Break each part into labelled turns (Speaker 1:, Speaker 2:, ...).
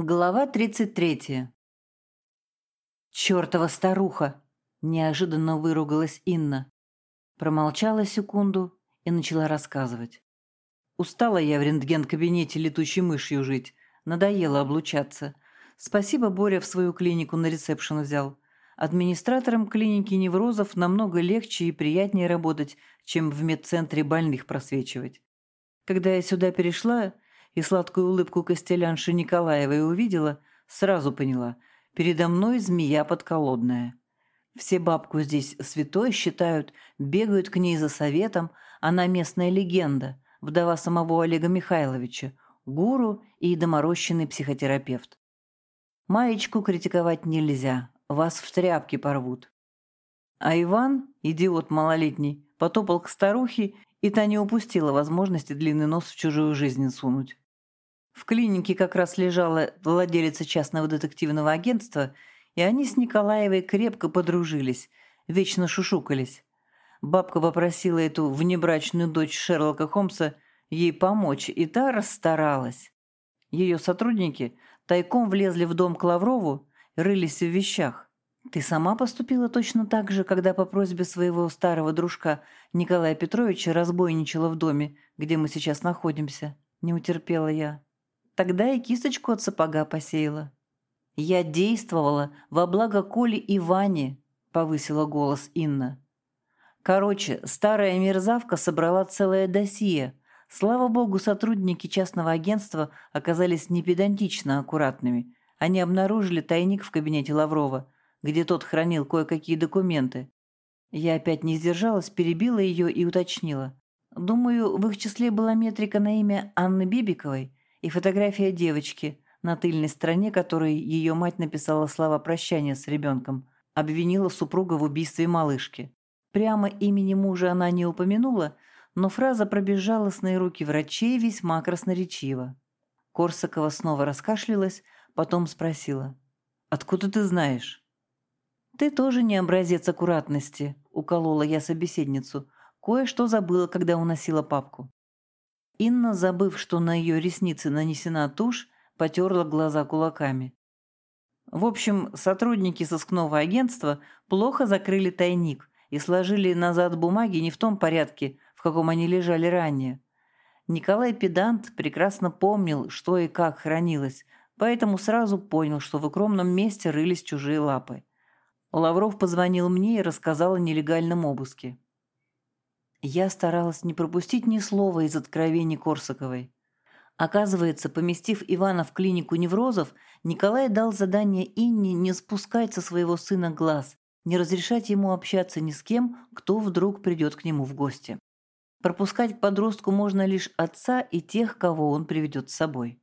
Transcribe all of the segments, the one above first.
Speaker 1: Глава 33. «Чёртова старуха!» – неожиданно выругалась Инна. Промолчала секунду и начала рассказывать. Устала я в рентген-кабинете летучей мышью жить. Надоело облучаться. Спасибо, Боря в свою клинику на ресепшн взял. Администратором клиники неврозов намного легче и приятнее работать, чем в медцентре больных просвечивать. Когда я сюда перешла, и сладкую улыбку Костелянши Николаевой увидела, сразу поняла – передо мной змея подколодная. Все бабку здесь святой считают, бегают к ней за советом, она местная легенда, вдова самого Олега Михайловича, гуру и доморощенный психотерапевт. Маечку критиковать нельзя, вас в тряпки порвут. А Иван, идиот малолетний, потопал к старухе, и та не упустила возможности длинный нос в чужую жизнь сунуть. В клинике как раз лежала владелица частного детективного агентства, и они с Николаевой крепко подружились, вечно шушукались. Бабка попросила эту внебрачную дочь Шерлока Холмса ей помочь, и та расстаралась. Ее сотрудники тайком влезли в дом к Лаврову, рылись в вещах. Ты сама поступила точно так же, когда по просьбе своего старого дружка Николая Петровича разбойничала в доме, где мы сейчас находимся. Не утерпела я. Тогда и кисточку от сапога посеяла. «Я действовала во благо Коли и Ване», — повысила голос Инна. Короче, старая мерзавка собрала целое досье. Слава богу, сотрудники частного агентства оказались не педантично аккуратными. Они обнаружили тайник в кабинете Лаврова, где тот хранил кое-какие документы. Я опять не сдержалась, перебила ее и уточнила. Думаю, в их числе была метрика на имя Анны Бибиковой и фотография девочки, на тыльной стороне которой ее мать написала слова прощания с ребенком, обвинила супруга в убийстве малышки. Прямо имени мужа она не упомянула, но фраза пробежала с руки врачей весьма красноречиво. Корсакова снова раскашлялась, потом спросила. «Откуда ты знаешь?» «Ты тоже не образец аккуратности», — уколола я собеседницу. «Кое-что забыла, когда уносила папку». Инна, забыв, что на ее ресницы нанесена тушь, потерла глаза кулаками. В общем, сотрудники сыскного агентства плохо закрыли тайник и сложили назад бумаги не в том порядке, в каком они лежали ранее. Николай Педант прекрасно помнил, что и как хранилось, поэтому сразу понял, что в укромном месте рылись чужие лапы. Лавров позвонил мне и рассказал о нелегальном обыске. Я старалась не пропустить ни слова из откровений Корсаковой. Оказывается, поместив Ивана в клинику неврозов, Николай дал задание Инне не спускать со своего сына глаз, не разрешать ему общаться ни с кем, кто вдруг придет к нему в гости. Пропускать к подростку можно лишь отца и тех, кого он приведет с собой.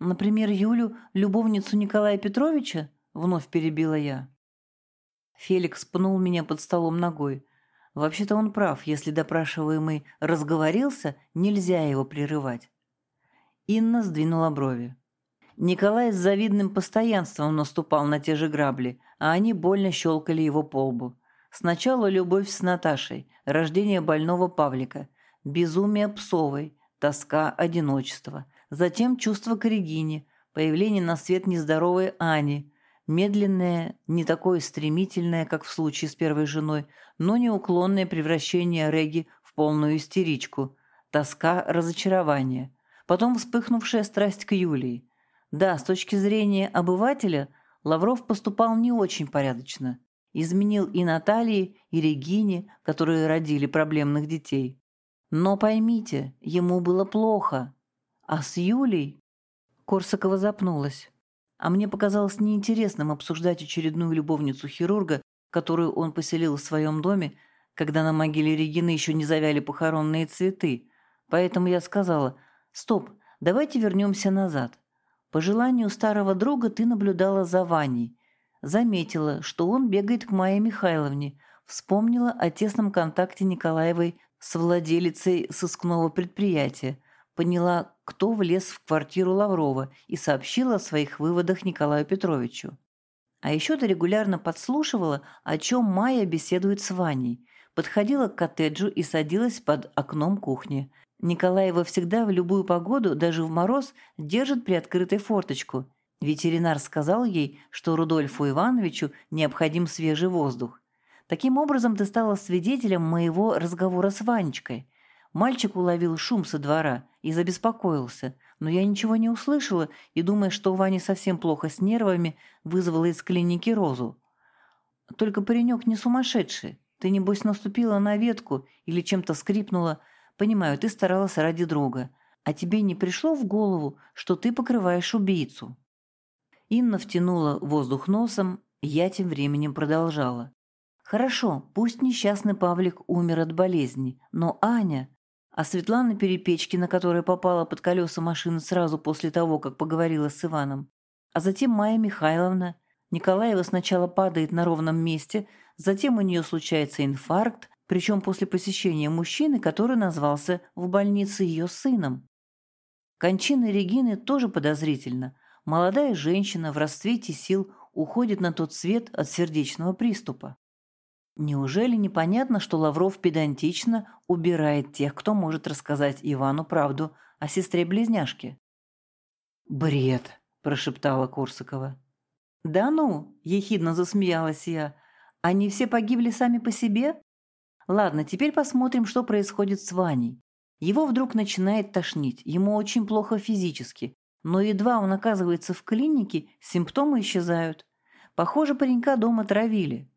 Speaker 1: «Например, Юлю, любовницу Николая Петровича?» – вновь перебила я. Феликс пнул меня под столом ногой – Вообще-то он прав, если допрашиваемый разговорился, нельзя его прерывать. Инна сдвинула брови. Николай с завидным постоянством наступал на те же грабли, а они больно щелкали его по лбу. Сначала любовь с Наташей, рождение больного Павлика, безумие Псовой, тоска одиночества, затем чувство к Регине, появление на свет нездоровой Ани, Медленное, не такое стремительное, как в случае с первой женой, но неуклонное превращение Реги в полную истеричку, тоска, разочарование, потом вспыхнувшая страсть к Юлии. Да, с точки зрения обывателя, Лавров поступал не очень порядочно. Изменил и Наталье, и Регине, которые родили проблемных детей. Но поймите, ему было плохо. А с Юлей... Корсакова запнулась а мне показалось неинтересным обсуждать очередную любовницу хирурга, которую он поселил в своем доме, когда на могиле Регины еще не завяли похоронные цветы. Поэтому я сказала, «Стоп, давайте вернемся назад. По желанию старого друга ты наблюдала за Ваней. Заметила, что он бегает к Майе Михайловне, вспомнила о тесном контакте Николаевой с владелицей сыскного предприятия, поняла, кто влез в квартиру Лаврова и сообщила о своих выводах Николаю Петровичу. А еще ты регулярно подслушивала, о чем Майя беседует с Ваней, подходила к коттеджу и садилась под окном кухни. Николаева всегда в любую погоду, даже в мороз, держит приоткрытой форточку. Ветеринар сказал ей, что Рудольфу Ивановичу необходим свежий воздух. Таким образом, ты стала свидетелем моего разговора с Ванечкой. Мальчик уловил шум со двора и забеспокоился, но я ничего не услышала и, думая, что у Вани совсем плохо с нервами, вызвала из клиники Розу. Только паренек не сумасшедший. Ты, небось, наступила на ветку или чем-то скрипнула. Понимаю, ты старалась ради друга. А тебе не пришло в голову, что ты покрываешь убийцу?» Инна втянула воздух носом, я тем временем продолжала. «Хорошо, пусть несчастный Павлик умер от болезни, но Аня...» А Светлана Перепечкина, которая попала под колеса машины сразу после того, как поговорила с Иваном, а затем Майя Михайловна, Николаева сначала падает на ровном месте, затем у нее случается инфаркт, причем после посещения мужчины, который назвался в больнице ее сыном. Кончина Регины тоже подозрительна. Молодая женщина в расцвете сил уходит на тот свет от сердечного приступа. Неужели непонятно, что Лавров педантично убирает тех, кто может рассказать Ивану правду о сестре-близняшке? «Бред!» – прошептала Корсакова. «Да ну!» – ехидно засмеялась я. «Они все погибли сами по себе?» «Ладно, теперь посмотрим, что происходит с Ваней. Его вдруг начинает тошнить, ему очень плохо физически, но едва он оказывается в клинике, симптомы исчезают. Похоже, паренька дома травили.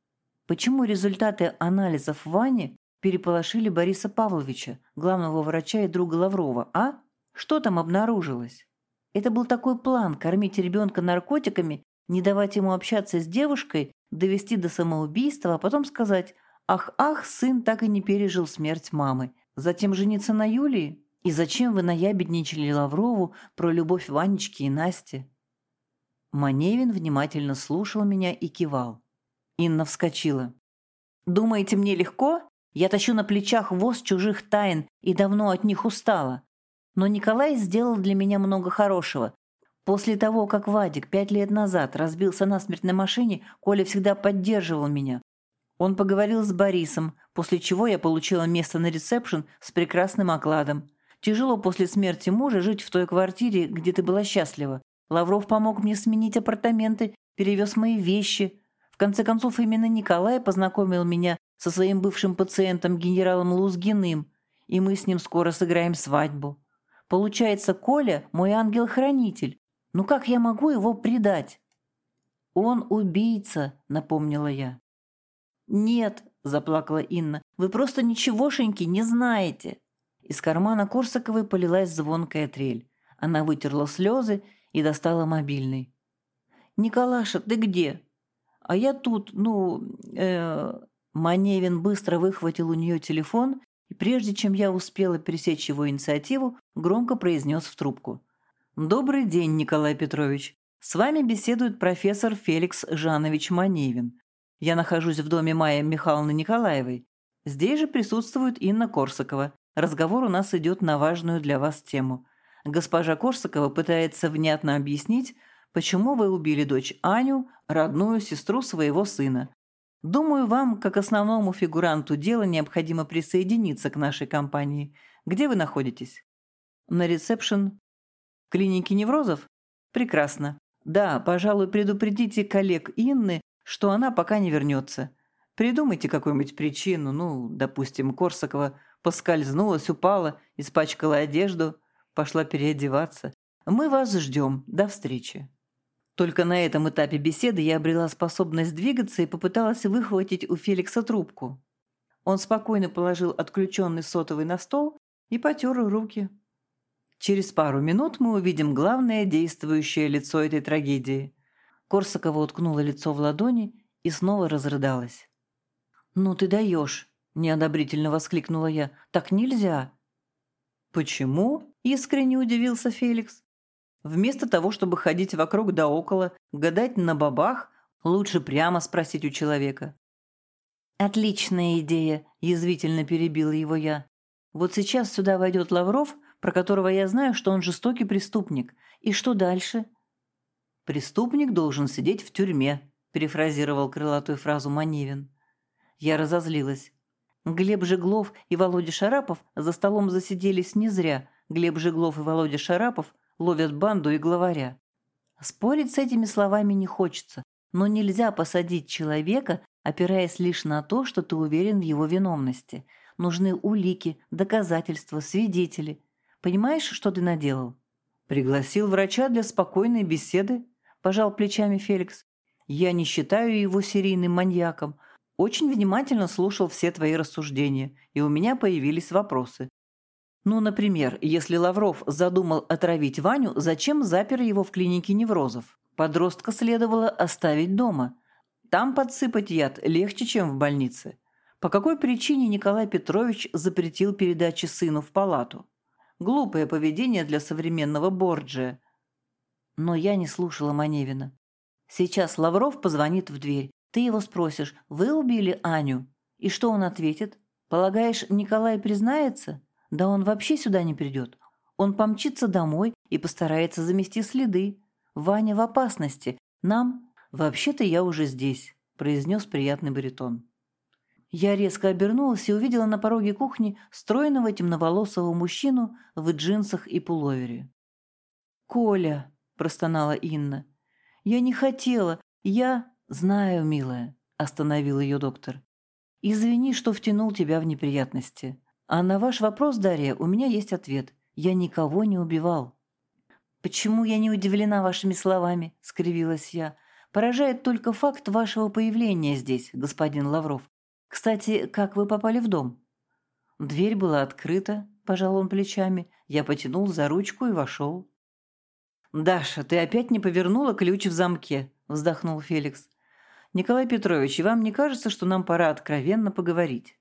Speaker 1: Почему результаты анализов Вани переполошили Бориса Павловича, главного врача и друга Лаврова, а? Что там обнаружилось? Это был такой план – кормить ребенка наркотиками не давать ему общаться с девушкой, довести до самоубийства, а потом сказать «Ах-ах, сын так и не пережил смерть мамы». Затем жениться на Юлии? И зачем вы наябедничали Лаврову про любовь Ванечки и Насти? Маневин внимательно слушал меня и кивал. Инна вскочила. «Думаете, мне легко? Я тащу на плечах воз чужих тайн и давно от них устала. Но Николай сделал для меня много хорошего. После того, как Вадик пять лет назад разбился на машине, Коля всегда поддерживал меня. Он поговорил с Борисом, после чего я получила место на ресепшн с прекрасным окладом. Тяжело после смерти мужа жить в той квартире, где ты была счастлива. Лавров помог мне сменить апартаменты, перевез мои вещи. Конце концов, именно Николай познакомил меня со своим бывшим пациентом генералом Лузгиным, и мы с ним скоро сыграем свадьбу. Получается, Коля – мой ангел-хранитель, ну как я могу его предать? Он убийца, напомнила я. Нет, заплакала Инна, вы просто ничегошеньки не знаете. Из кармана Корсаковой полилась звонкая трель. Она вытерла слезы и достала мобильный. «Николаша, ты где?» «А я тут, ну...» э... Маневин быстро выхватил у нее телефон и, прежде чем я успела пересечь его инициативу, громко произнес в трубку. Добрый день, Николай Петрович. С вами беседует профессор Феликс Жанович Маневин. Я нахожусь в доме Майи Михайловны Николаевой. Здесь же присутствует Инна Корсакова. Разговор у нас идет на важную для вас тему. Госпожа Корсакова пытается внятно объяснить, почему вы убили дочь Аню, родную сестру своего сына. Думаю, вам, как основному фигуранту дела, необходимо присоединиться к нашей компании. Где вы находитесь? На ресепшн Клиники неврозов? Прекрасно. Да, пожалуй, предупредите коллег Инны, что она пока не вернется. Придумайте какую-нибудь причину, ну, допустим, Корсакова поскользнулась, упала, испачкала одежду, пошла переодеваться. Мы вас ждем. До встречи. Только на этом этапе беседы я обрела способность двигаться и попыталась выхватить у Феликса трубку. Он спокойно положил отключенный сотовый на стол и потер руки. Через пару минут мы увидим главное действующее лицо этой трагедии. Корсакова уткнула лицо в ладони и снова разрыдалась. «Ну ты даешь!» – неодобрительно воскликнула я. «Так нельзя!» «Почему?» – искренне удивился Феликс. «Вместо того, чтобы ходить вокруг да около, гадать на бабах, лучше прямо спросить у человека». «Отличная идея!» – язвительно перебила его я. «Вот сейчас сюда войдет Лавров – про которого я знаю, что он жестокий преступник. И что дальше?» «Преступник должен сидеть в тюрьме», – перефразировал крылатую фразу Маневин. Я разозлилась. Глеб Жеглов и Володя Шарапов за столом засиделись не зря. Глеб Жеглов и Володя Шарапов ловят банду и главаря. Спорить с этими словами не хочется, но нельзя посадить человека, опираясь лишь на то, что ты уверен в его виновности. Нужны улики, доказательства, свидетели. Понимаешь, что ты наделал? Пригласил врача для спокойной беседы, пожал плечами Феликс. Я не считаю его серийным маньяком. Очень внимательно слушал все твои рассуждения, и у меня появились вопросы. Ну, например, если Лавров задумал отравить Ваню, зачем запер его в клинике неврозов? Подростка следовало оставить дома. Там подсыпать яд легче, чем в больнице. По какой причине Николай Петрович запретил передачи сыну в палату? Глупое поведение для современного Борджия. Но я не слушала Маневина. Сейчас Лавров позвонит в дверь. Ты его спросишь, вы убили Аню? И что он ответит? Полагаешь, Николай признается? Да он вообще сюда не придет. Он помчится домой и постарается замести следы. Ваня в опасности. Нам... Вообще-то я уже здесь», — произнес приятный баритон. Я резко обернулась и увидела на пороге кухни стройного темноволосого мужчину в джинсах и пуловере. «Коля», — простонала Инна, — «я не хотела, я...» «Знаю, милая», — остановил ее доктор. «Извини, что втянул тебя в неприятности. А на ваш вопрос, Дарья, у меня есть ответ. Я никого не убивал». «Почему я не удивлена вашими словами?» — скривилась я. «Поражает только факт вашего появления здесь, господин Лавров. Кстати, как вы попали в дом?» Дверь была открыта, пожал он плечами. Я потянул за ручку и вошел. «Даша, ты опять не повернула ключ в замке», — вздохнул Феликс. «Николай Петрович, и вам не кажется, что нам пора откровенно поговорить?»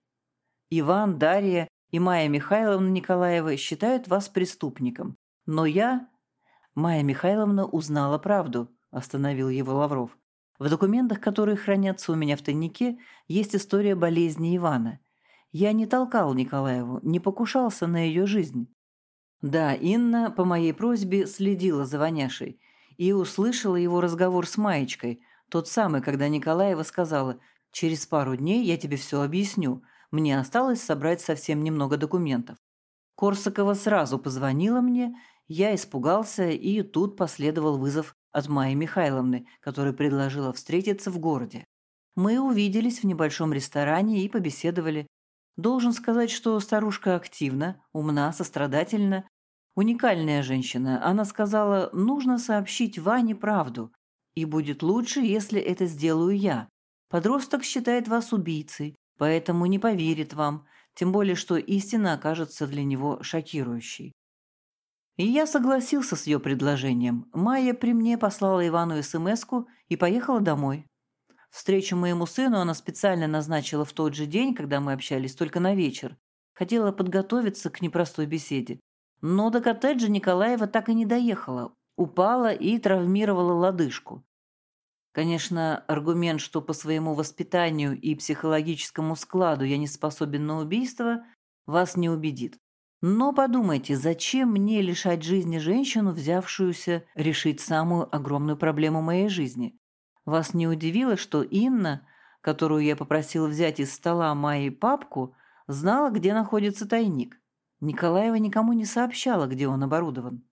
Speaker 1: Иван, Дарья и Майя Михайловна Николаева считают вас преступником. Но я...» Майя Михайловна узнала правду, остановил его Лавров. В документах, которые хранятся у меня в тайнике, есть история болезни Ивана. Я не толкал Николаеву, не покушался на ее жизнь. Да, Инна по моей просьбе следила за Ваняшей и услышала его разговор с Маечкой, тот самый, когда Николаева сказала «Через пару дней я тебе все объясню», мне осталось собрать совсем немного документов. Корсакова сразу позвонила мне, я испугался, и тут последовал вызов от Майи Михайловны, которая предложила встретиться в городе. Мы увиделись в небольшом ресторане и побеседовали. Должен сказать, что старушка активна, умна, сострадательна. Уникальная женщина. Она сказала, нужно сообщить Ване правду. И будет лучше, если это сделаю я. Подросток считает вас убийцей поэтому не поверит вам, тем более что истина окажется для него шокирующей. И я согласился с ее предложением. Майя при мне послала Ивану смс и поехала домой. Встречу моему сыну она специально назначила в тот же день, когда мы общались, только на вечер. Хотела подготовиться к непростой беседе. Но до коттеджа Николаева так и не доехала. Упала и травмировала лодыжку. Конечно, аргумент, что по своему воспитанию и психологическому складу я не способен на убийство, вас не убедит. Но подумайте, зачем мне лишать жизни женщину, взявшуюся решить самую огромную проблему моей жизни? Вас не удивило, что Инна, которую я попросил взять из стола Майи папку, знала, где находится тайник? Николаева никому не сообщала, где он оборудован.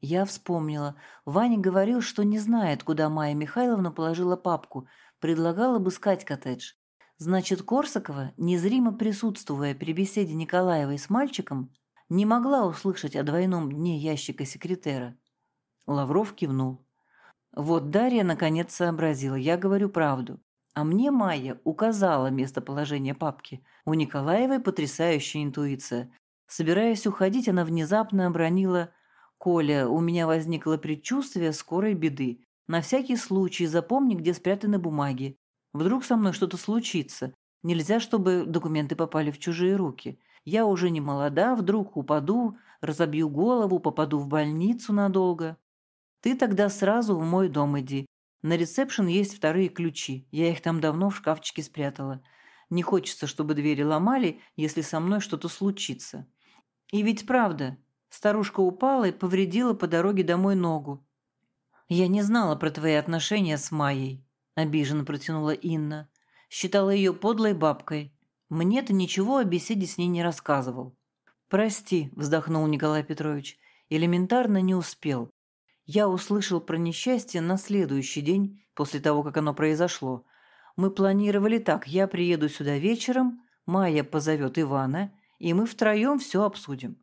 Speaker 1: Я вспомнила. Ваня говорил, что не знает, куда Майя Михайловна положила папку, предлагал обыскать коттедж. Значит, Корсакова, незримо присутствуя при беседе Николаевой с мальчиком, не могла услышать о двойном дне ящика секретера. Лавров кивнул. Вот Дарья наконец сообразила, я говорю правду. А мне Майя указала местоположение папки. У Николаевой потрясающая интуиция. Собираясь уходить, она внезапно обронила «Коля, у меня возникло предчувствие скорой беды. На всякий случай запомни, где спрятаны бумаги. Вдруг со мной что-то случится. Нельзя, чтобы документы попали в чужие руки. Я уже не молода, вдруг упаду, разобью голову, попаду в больницу надолго. Ты тогда сразу в мой дом иди. На ресепшн есть вторые ключи. Я их там давно в шкафчике спрятала. Не хочется, чтобы двери ломали, если со мной что-то случится. И ведь правда, Старушка упала и повредила по дороге домой ногу. «Я не знала про твои отношения с Майей», – обиженно протянула Инна. «Считала ее подлой бабкой. Мне ты ничего о беседе с ней не рассказывал. Прости, вздохнул Николай Петрович, элементарно не успел. Я услышал про несчастье на следующий день после того, как оно произошло. Мы планировали так, я приеду сюда вечером, Майя позовет Ивана, и мы втроем все обсудим.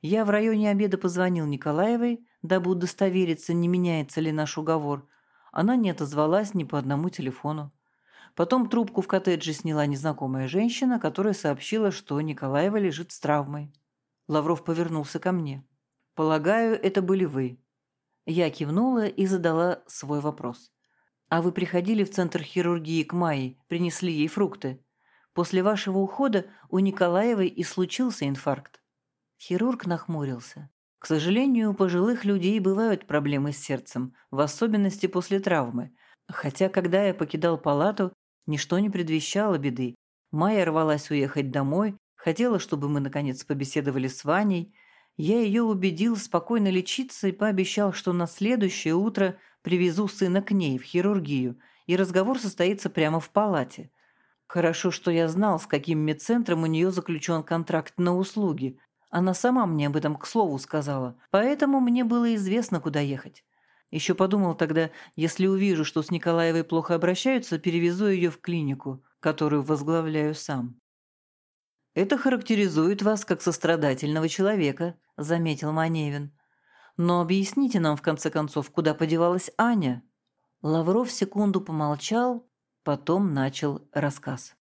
Speaker 1: Я в районе обеда позвонил Николаевой, дабы удостовериться, не меняется ли наш уговор. Она не отозвалась ни по одному телефону. Потом трубку в коттедже сняла незнакомая женщина, которая сообщила, что Николаева лежит с травмой. Лавров повернулся ко мне. «Полагаю, это были вы». Я кивнула и задала свой вопрос. «А вы приходили в центр хирургии к Майе, принесли ей фрукты? После вашего ухода у Николаевой и случился инфаркт». Хирург нахмурился. К сожалению, у пожилых людей бывают проблемы с сердцем, в особенности после травмы. Хотя, когда я покидал палату, ничто не предвещало беды. Майя рвалась уехать домой, хотела, чтобы мы, наконец, побеседовали с Ваней. Я ее убедил спокойно лечиться и пообещал, что на следующее утро привезу сына к ней в хирургию, и разговор состоится прямо в палате. Хорошо, что я знал, с каким медцентром у нее заключен контракт на услуги, она сама мне об этом к слову сказала, поэтому мне было известно, куда ехать. Еще подумал тогда, если увижу, что с Николаевой плохо обращаются, перевезу ее в клинику, которую возглавляю сам. «Это характеризует вас как сострадательного человека», – заметил Маневин. «Но объясните нам, в конце концов, куда подевалась Аня?» Лавров секунду помолчал, потом начал рассказ.